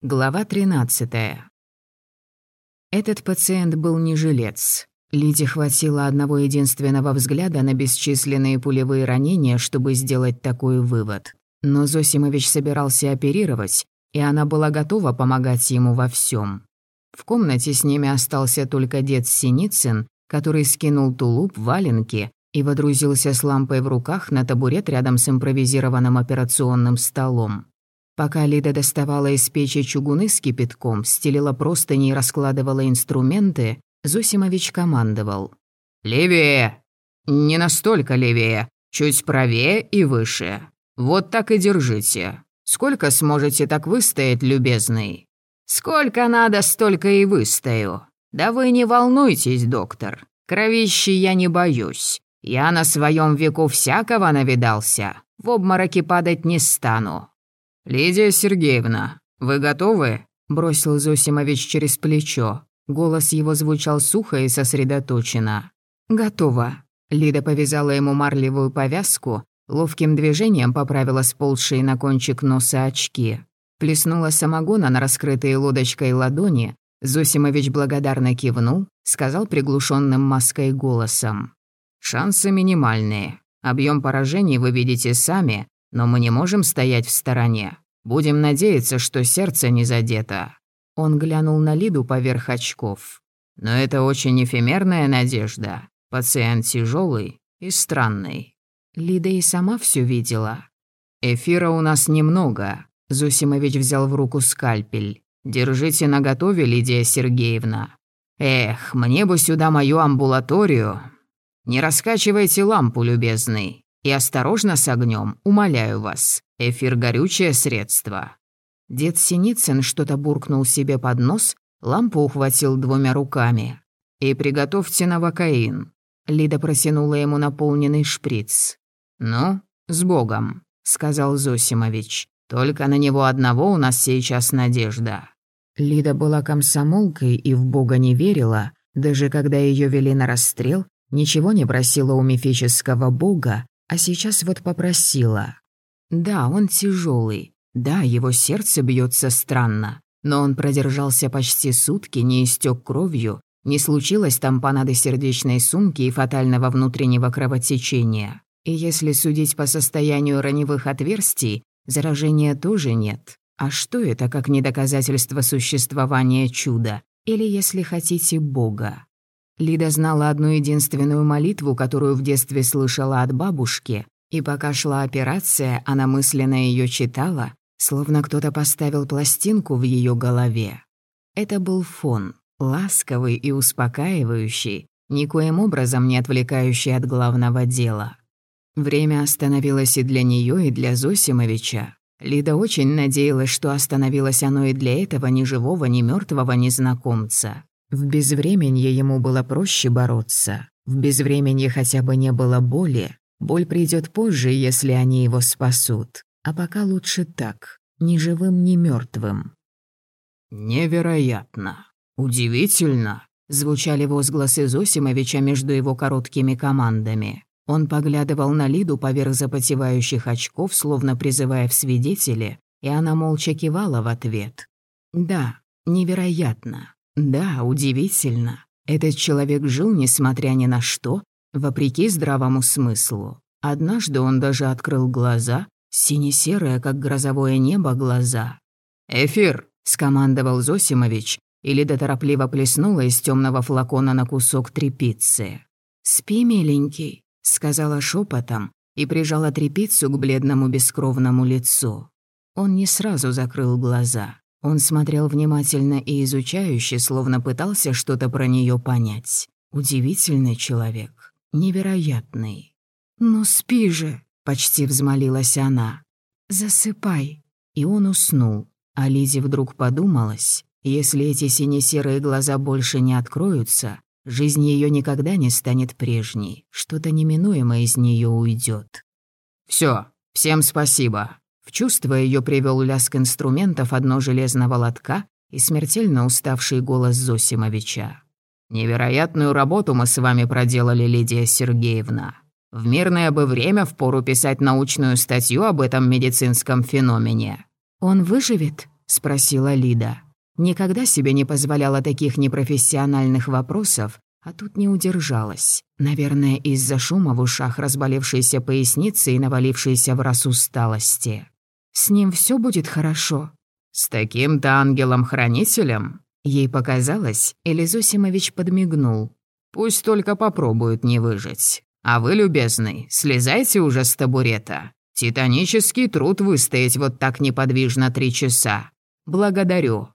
Глава 13. Этот пациент был не жилец. Лиде хватило одного единственного взгляда на бесчисленные пулевые ранения, чтобы сделать такой вывод. Но Зосимович собирался оперировать, и она была готова помогать ему во всем. В комнате с ними остался только дед Синицын, который скинул тулуп, валенки и водрузился с лампой в руках на табурет рядом с импровизированным операционным столом. Пока Лида доставала из печи чугуны с кипятком, стелила простыни и раскладывала инструменты, Зосимович командовал. «Левее! Не настолько левее, чуть правее и выше. Вот так и держите. Сколько сможете так выстоять, любезный?» «Сколько надо, столько и выстою. Да вы не волнуйтесь, доктор. Кровищи я не боюсь. Я на своем веку всякого навидался. В обмороке падать не стану. «Лидия Сергеевна, вы готовы?» – бросил Зосимович через плечо. Голос его звучал сухо и сосредоточенно. «Готово». Лида повязала ему марлевую повязку, ловким движением поправила сползшие на кончик носа очки. Плеснула самогона на раскрытые лодочкой ладони, Зосимович благодарно кивнул, сказал приглушенным маской голосом. «Шансы минимальные. Объем поражений вы видите сами, но мы не можем стоять в стороне. Будем надеяться, что сердце не задето». Он глянул на Лиду поверх очков. «Но это очень эфемерная надежда. Пациент тяжелый и странный». Лида и сама все видела. «Эфира у нас немного», — Зосимович взял в руку скальпель. «Держите наготове, Лидия Сергеевна. Эх, мне бы сюда мою амбулаторию. Не раскачивайте лампу, любезный. И осторожно с огнем, умоляю вас. Эфир – горючее средство». Дед Синицын что-то буркнул себе под нос, лампу ухватил двумя руками. «И приготовьте новокаин». Лида просянула ему наполненный шприц. «Ну, с Богом», — сказал Зосимович. «Только на него одного у нас сейчас надежда». Лида была комсомолкой и в Бога не верила, даже когда ее вели на расстрел, ничего не просила у мифического бога, а сейчас вот попросила. Да, он тяжелый. Да, его сердце бьется странно. Но он продержался почти сутки, не истек кровью, не случилось там тампонады сердечной сумки и фатального внутреннего кровотечения. И если судить по состоянию раневых отверстий, заражения тоже нет. А что это, как не доказательство существования чуда? Или, если хотите, Бога? Лида знала одну единственную молитву, которую в детстве слышала от бабушки, и пока шла операция, она мысленно ее читала, словно кто-то поставил пластинку в ее голове. Это был фон, ласковый и успокаивающий, никоим образом не отвлекающий от главного дела. Время остановилось и для нее, и для Зосимовича. Лида очень надеялась, что остановилось оно и для этого ни живого, ни мертвого незнакомца. В безвременье ему было проще бороться. В безвременье хотя бы не было боли. Боль придет позже, если они его спасут. А пока лучше так, ни живым, ни мертвым. «Невероятно! Удивительно!» — звучали возгласы Зосимовича между его короткими командами. Он поглядывал на Лиду поверх запотевающих очков, словно призывая в свидетели, и она молча кивала в ответ. «Да, невероятно. Да, удивительно. Этот человек жил, несмотря ни на что, вопреки здравому смыслу. Однажды он даже открыл глаза, сине-серое, как грозовое небо, глаза. «Эфир!» — скомандовал Зосимович, и Лида торопливо плеснула из темного флакона на кусок трепицы. «Спи, миленький», — сказала шепотом и прижала трепицу к бледному бескровному лицу. Он не сразу закрыл глаза. Он смотрел внимательно и изучающе, словно пытался что-то про нее понять. Удивительный человек. Невероятный. «Ну спи же!» — почти взмолилась она. «Засыпай!» И он уснул. А Лизе вдруг подумалось, если эти сине-серые глаза больше не откроются, жизнь ее никогда не станет прежней, что-то неминуемо из нее уйдет. Все, всем спасибо. В чувство ее привел лязг инструментов одно железного лотка и смертельно уставший голос Зосимовича. «Невероятную работу мы с вами проделали, Лидия Сергеевна. В мирное бы время впору писать научную статью об этом медицинском феномене». «Он выживет?» спросила Лида. Никогда себе не позволяла таких непрофессиональных вопросов, а тут не удержалась. Наверное, из-за шума в ушах, разболевшейся поясницы и навалившейся в раз усталости. «С ним все будет хорошо?» «С таким-то ангелом-хранителем?» Ей показалось, или Зосимович подмигнул. «Пусть только попробуют не выжить. А вы, любезный, слезайте уже с табурета. Титанический труд выстоять вот так неподвижно три часа. Благодарю».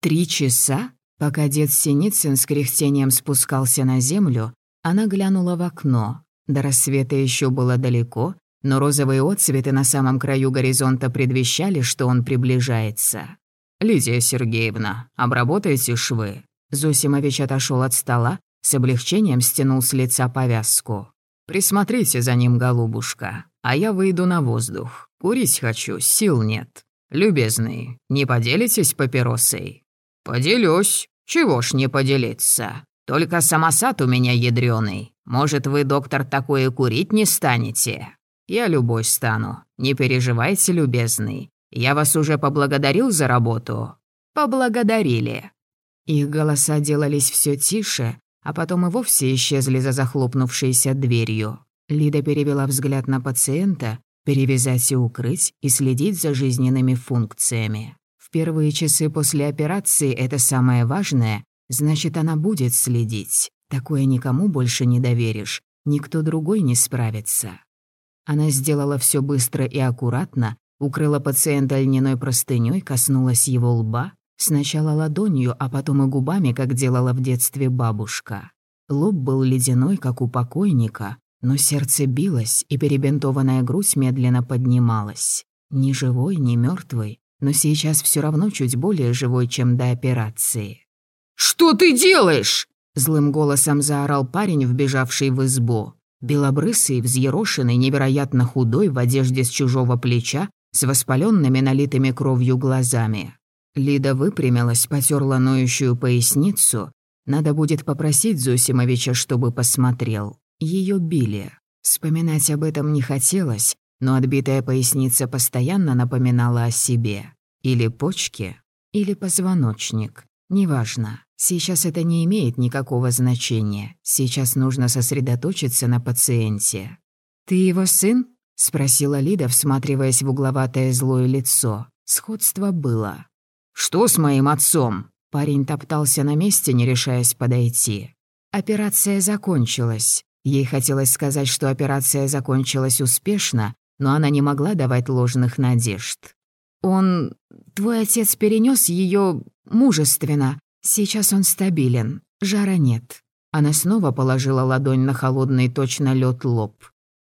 «Три часа?» Пока дед Синицын с кряхтением спускался на землю, она глянула в окно. До рассвета еще было далеко, но розовые отцветы на самом краю горизонта предвещали, что он приближается. «Лидия Сергеевна, обработайте швы». Зосимович отошел от стола, с облегчением стянул с лица повязку. «Присмотрите за ним, голубушка, а я выйду на воздух. Курить хочу, сил нет. Любезный, не поделитесь папиросой?» «Поделюсь. Чего ж не поделиться? Только самосад у меня ядрёный. Может, вы, доктор, такое курить не станете?» «Я любой стану. Не переживайте, любезный. Я вас уже поблагодарил за работу?» «Поблагодарили». Их голоса делались все тише, а потом и вовсе исчезли за захлопнувшейся дверью. Лида перевела взгляд на пациента, перевязать и укрыть, и следить за жизненными функциями. В первые часы после операции это самое важное, значит, она будет следить. Такое никому больше не доверишь, никто другой не справится. Она сделала все быстро и аккуратно, укрыла пациента льняной простыней, коснулась его лба, сначала ладонью, а потом и губами, как делала в детстве бабушка. Лоб был ледяной, как у покойника, но сердце билось, и перебинтованная грудь медленно поднималась. Ни живой, ни мертвый, но сейчас все равно чуть более живой, чем до операции. «Что ты делаешь?» — злым голосом заорал парень, вбежавший в избу. Белобрысый, взъерошенный, невероятно худой, в одежде с чужого плеча, с воспаленными налитыми кровью глазами. Лида выпрямилась, потерла ноющую поясницу. Надо будет попросить Зосимовича, чтобы посмотрел. Ее били. Вспоминать об этом не хотелось, но отбитая поясница постоянно напоминала о себе. Или почки, или позвоночник. Неважно. Сейчас это не имеет никакого значения. Сейчас нужно сосредоточиться на пациенте. «Ты его сын?» — спросила Лида, всматриваясь в угловатое злое лицо. Сходство было. «Что с моим отцом?» Парень топтался на месте, не решаясь подойти. Операция закончилась. Ей хотелось сказать, что операция закончилась успешно, но она не могла давать ложных надежд. «Он... Твой отец перенес ее мужественно. Сейчас он стабилен. Жара нет». Она снова положила ладонь на холодный точно лед лоб.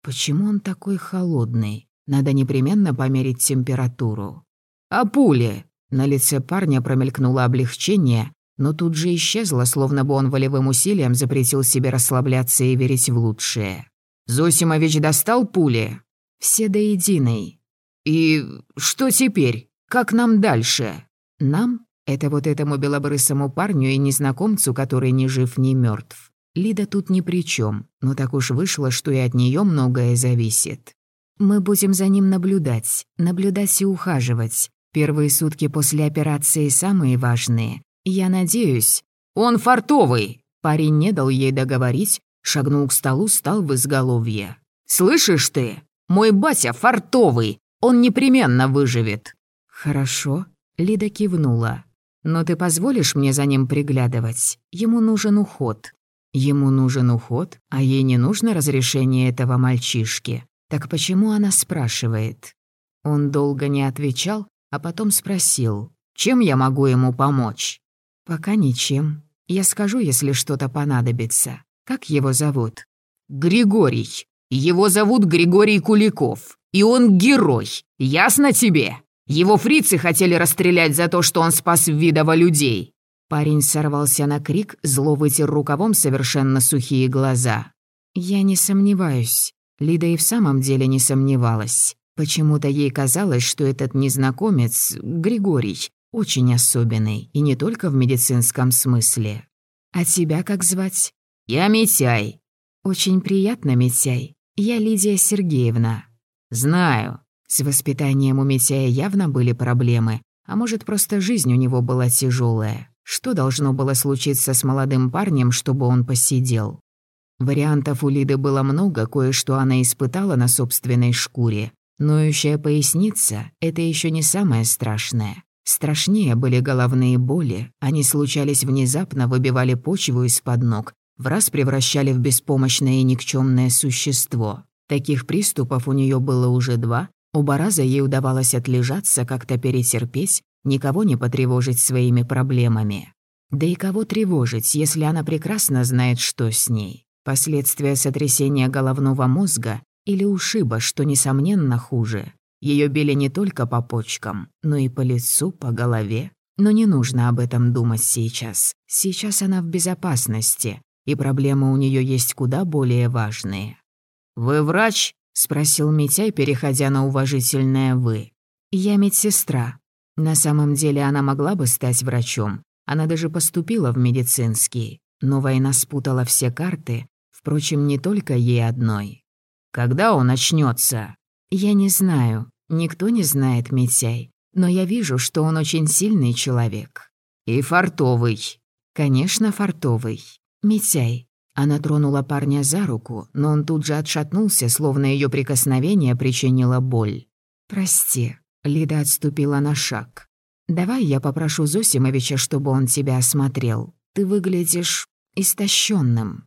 «Почему он такой холодный? Надо непременно померить температуру». «А пули?» На лице парня промелькнуло облегчение, но тут же исчезло, словно бы он волевым усилием запретил себе расслабляться и верить в лучшее. «Зосимович достал пули?» Все до единой. И что теперь? Как нам дальше? Нам? Это вот этому белобрысому парню и незнакомцу, который ни жив, ни мертв. Лида тут ни при чем, но так уж вышло, что и от нее многое зависит. Мы будем за ним наблюдать, наблюдать и ухаживать. Первые сутки после операции самые важные. Я надеюсь... Он фартовый! Парень не дал ей договорить, шагнул к столу, стал в изголовье. «Слышишь ты? Мой батя фартовый, он непременно выживет». «Хорошо», — Лида кивнула. «Но ты позволишь мне за ним приглядывать? Ему нужен уход». Ему нужен уход, а ей не нужно разрешение этого мальчишки. Так почему она спрашивает? Он долго не отвечал, а потом спросил, «Чем я могу ему помочь?» «Пока ничем. Я скажу, если что-то понадобится. Как его зовут?» «Григорий». Его зовут Григорий Куликов, и он герой, ясно тебе? Его фрицы хотели расстрелять за то, что он спас Видова людей». Парень сорвался на крик, зло вытер рукавом совершенно сухие глаза. «Я не сомневаюсь». Лида и в самом деле не сомневалась. Почему-то ей казалось, что этот незнакомец, Григорий, очень особенный, и не только в медицинском смысле. «А тебя как звать?» «Я Митяй». «Очень приятно, Митяй. «Я Лидия Сергеевна». «Знаю». С воспитанием у Митяя явно были проблемы, А может, просто жизнь у него была тяжелая. Что должно было случиться с молодым парнем, чтобы он посидел? Вариантов у Лиды было много, кое-что она испытала на собственной шкуре. Ноющая поясница – это еще не самое страшное. Страшнее были головные боли. Они случались внезапно, выбивали почву из-под ног, в раз превращали в беспомощное и никчемное существо. Таких приступов у нее было уже два. Оба раза ей удавалось отлежаться, как-то перетерпеть, никого не потревожить своими проблемами. Да и кого тревожить, если она прекрасно знает, что с ней? Последствия сотрясения головного мозга или ушиба, что, несомненно, хуже. Ее били не только по почкам, но и по лицу, по голове. Но не нужно об этом думать сейчас. Сейчас она в безопасности, и проблемы у нее есть куда более важные. «Вы врач?» — спросил Митяй, переходя на уважительное «вы». «Я медсестра», на самом деле она могла бы стать врачом. Она даже поступила в медицинский. Но война спутала все карты, впрочем, не только ей одной. «Когда он очнется? «Я не знаю. Никто не знает, Митяй. Но я вижу, что он очень сильный человек». «И фартовый». «Конечно, фартовый. Митяй». Она тронула парня за руку, но он тут же отшатнулся, словно ее прикосновение причинило боль. «Прости, Лида отступила на шаг. «Давай я попрошу Зосимовича, чтобы он тебя осмотрел. Ты выглядишь истощенным.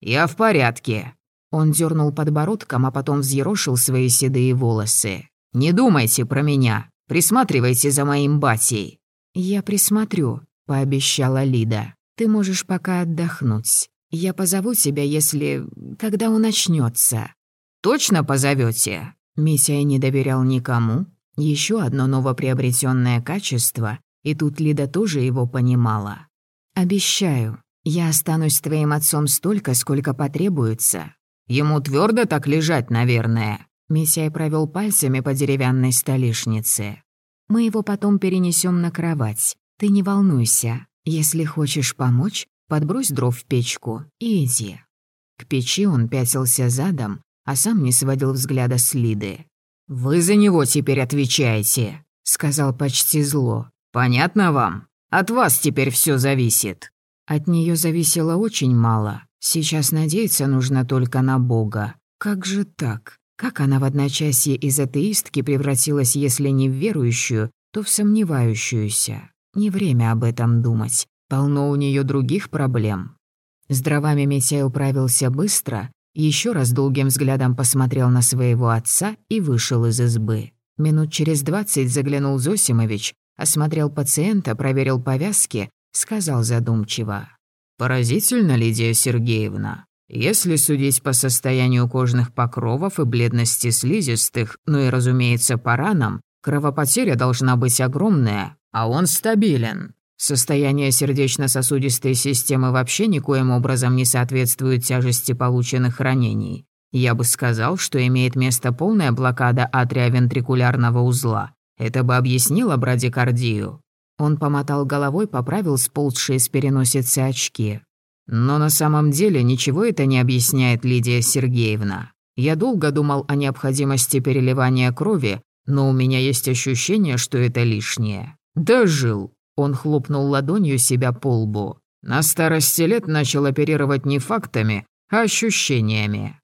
«Я в порядке». Он дернул подбородком, а потом взъерошил свои седые волосы. «Не думайте про меня. Присматривайте за моим батей». «Я присмотрю», — пообещала Лида. «Ты можешь пока отдохнуть. Я позову тебя, если... когда он начнется. «Точно позовете? Митя не доверял никому, еще одно новоприобретенное качество, и тут Лида тоже его понимала. «Обещаю, я останусь твоим отцом столько, сколько потребуется. Ему твердо так лежать, наверное». Митяй провел пальцами по деревянной столешнице. «Мы его потом перенесем на кровать. Ты не волнуйся. Если хочешь помочь, подбрось дров в печку и иди». К печи он пятился задом, а сам не сводил взгляда с Лиды. «Вы за него теперь отвечаете», — сказал почти зло. «Понятно вам? От вас теперь все зависит». От нее зависело очень мало. Сейчас надеяться нужно только на Бога. Как же так? Как она в одночасье из атеистки превратилась, если не в верующую, то в сомневающуюся? Не время об этом думать. Полно у нее других проблем. С дровами Митяй управился быстро, еще раз долгим взглядом посмотрел на своего отца и вышел из избы. Минут через двадцать заглянул Зосимович, осмотрел пациента, проверил повязки, сказал задумчиво. «Поразительно, Лидия Сергеевна. Если судить по состоянию кожных покровов и бледности слизистых, ну и, разумеется, по ранам, кровопотеря должна быть огромная, а он стабилен. Состояние сердечно-сосудистой системы вообще никоим образом не соответствует тяжести полученных ранений. Я бы сказал, что имеет место полная блокада атриовентрикулярного узла. Это бы объяснило брадикардию. Он помотал головой, поправил сползшие с переносицы очки. Но на самом деле ничего это не объясняет Лидия Сергеевна. Я долго думал о необходимости переливания крови, но у меня есть ощущение, что это лишнее. Дожил. Он хлопнул ладонью себя по лбу. На старости лет начал оперировать не фактами, а ощущениями.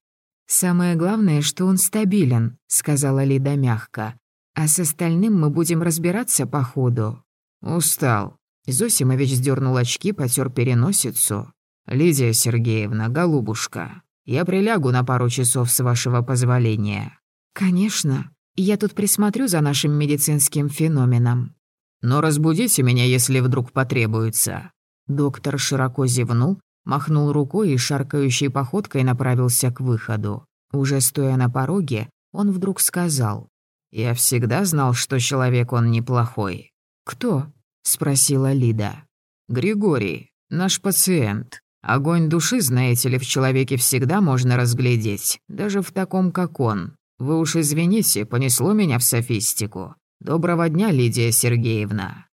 «Самое главное, что он стабилен», — сказала Лида мягко. «А с остальным мы будем разбираться по ходу». «Устал». Зосимович сдернул очки, потер переносицу. «Лидия Сергеевна, голубушка, я прилягу на пару часов с вашего позволения». «Конечно. Я тут присмотрю за нашим медицинским феноменом». Но разбудите меня, если вдруг потребуется». Доктор широко зевнул, махнул рукой и шаркающей походкой направился к выходу. Уже стоя на пороге, он вдруг сказал. «Я всегда знал, что человек он неплохой». «Кто?» — спросила Лида. «Григорий, наш пациент. Огонь души, знаете ли, в человеке всегда можно разглядеть, даже в таком, как он. Вы уж извините, понесло меня в софистику. «Доброго дня, Лидия Сергеевна».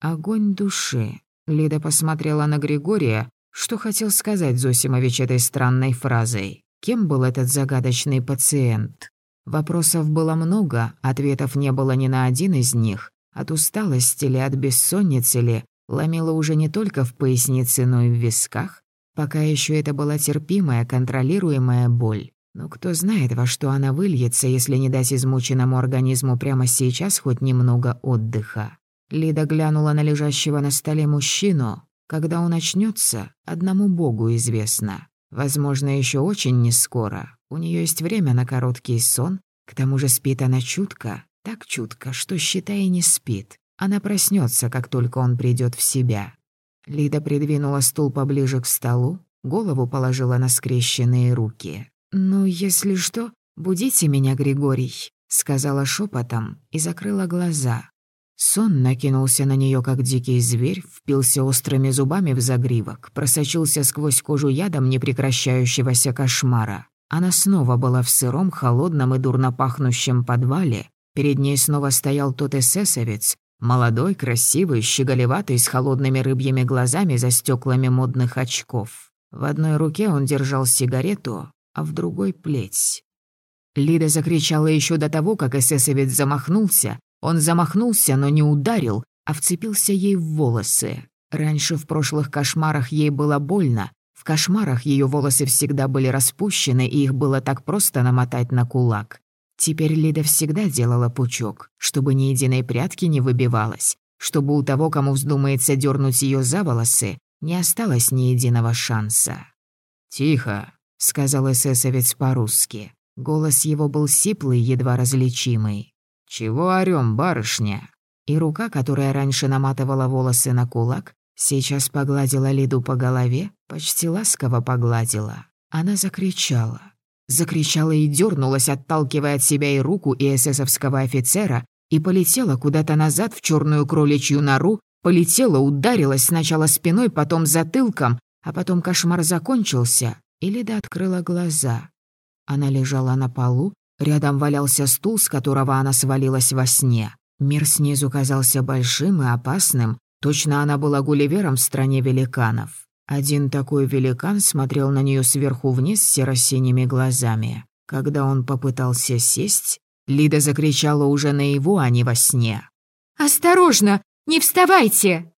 «Огонь души». Лида посмотрела на Григория, что хотел сказать Зосимович этой странной фразой. Кем был этот загадочный пациент? Вопросов было много, ответов не было ни на один из них. От усталости ли, от бессонницы ли, ломила уже не только в пояснице, но и в висках. Пока еще это была терпимая, контролируемая боль. Но кто знает, во что она выльется, если не дать измученному организму прямо сейчас хоть немного отдыха. Лида глянула на лежащего на столе мужчину. Когда он очнется, одному богу известно. Возможно, еще очень не скоро. У нее есть время на короткий сон. К тому же спит она чутко, так чутко, что, считай, не спит. Она проснется, как только он придет в себя. Лида придвинула стул поближе к столу, голову положила на скрещенные руки. «Ну, если что, будите меня, Григорий», — сказала шепотом и закрыла глаза. Сон накинулся на нее как дикий зверь, впился острыми зубами в загривок, просочился сквозь кожу ядом непрекращающегося кошмара. Она снова была в сыром, холодном и дурно пахнущем подвале. Перед ней снова стоял тот эсэсовец, молодой, красивый, щеголеватый, с холодными рыбьими глазами за стеклами модных очков. В одной руке он держал сигарету, а в другой — плеть. Лида закричала еще до того, как эсэсовец замахнулся, он замахнулся, но не ударил, а вцепился ей в волосы. Раньше в прошлых кошмарах ей было больно. В кошмарах ее волосы всегда были распущены, и их было так просто намотать на кулак. Теперь Лида всегда делала пучок, чтобы ни единой прятки не выбивалась, чтобы у того, кому вздумается дернуть ее за волосы, не осталось ни единого шанса. «Тихо», — сказал эсэсовец по-русски. Голос его был сиплый, едва различимый. «Чего орём, барышня?» И рука, которая раньше наматывала волосы на кулак, сейчас погладила Лиду по голове, почти ласково погладила. Она закричала. Закричала и дернулась, отталкивая от себя и руку, и эсэсовского офицера, и полетела куда-то назад в черную кроличью нору, полетела, ударилась сначала спиной, потом затылком, а потом кошмар закончился, и Лида открыла глаза. Она лежала на полу, Рядом валялся стул, с которого она свалилась во сне. Мир снизу казался большим и опасным. Точно она была Гулливером в стране великанов. Один такой великан смотрел на нее сверху вниз серо-синими глазами. Когда он попытался сесть, Лида закричала уже наяву, а не во сне. «Осторожно! Не вставайте!»